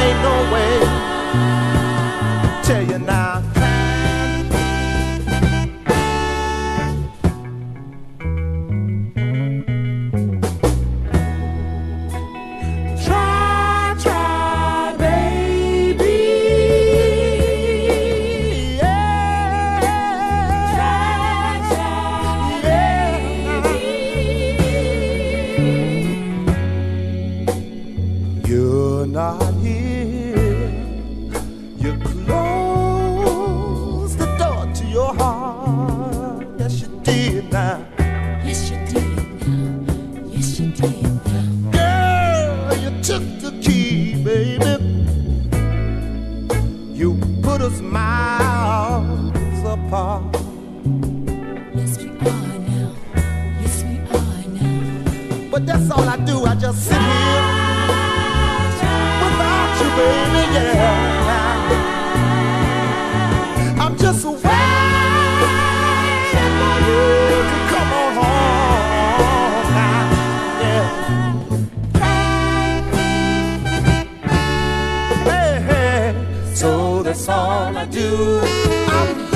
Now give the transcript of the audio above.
ain't no way. Girl, you took the key, baby. You put us miles apart. Yes, we are now. Yes, we are now. But that's all I do. I just sit here without you, baby. Yeah. I do. I'm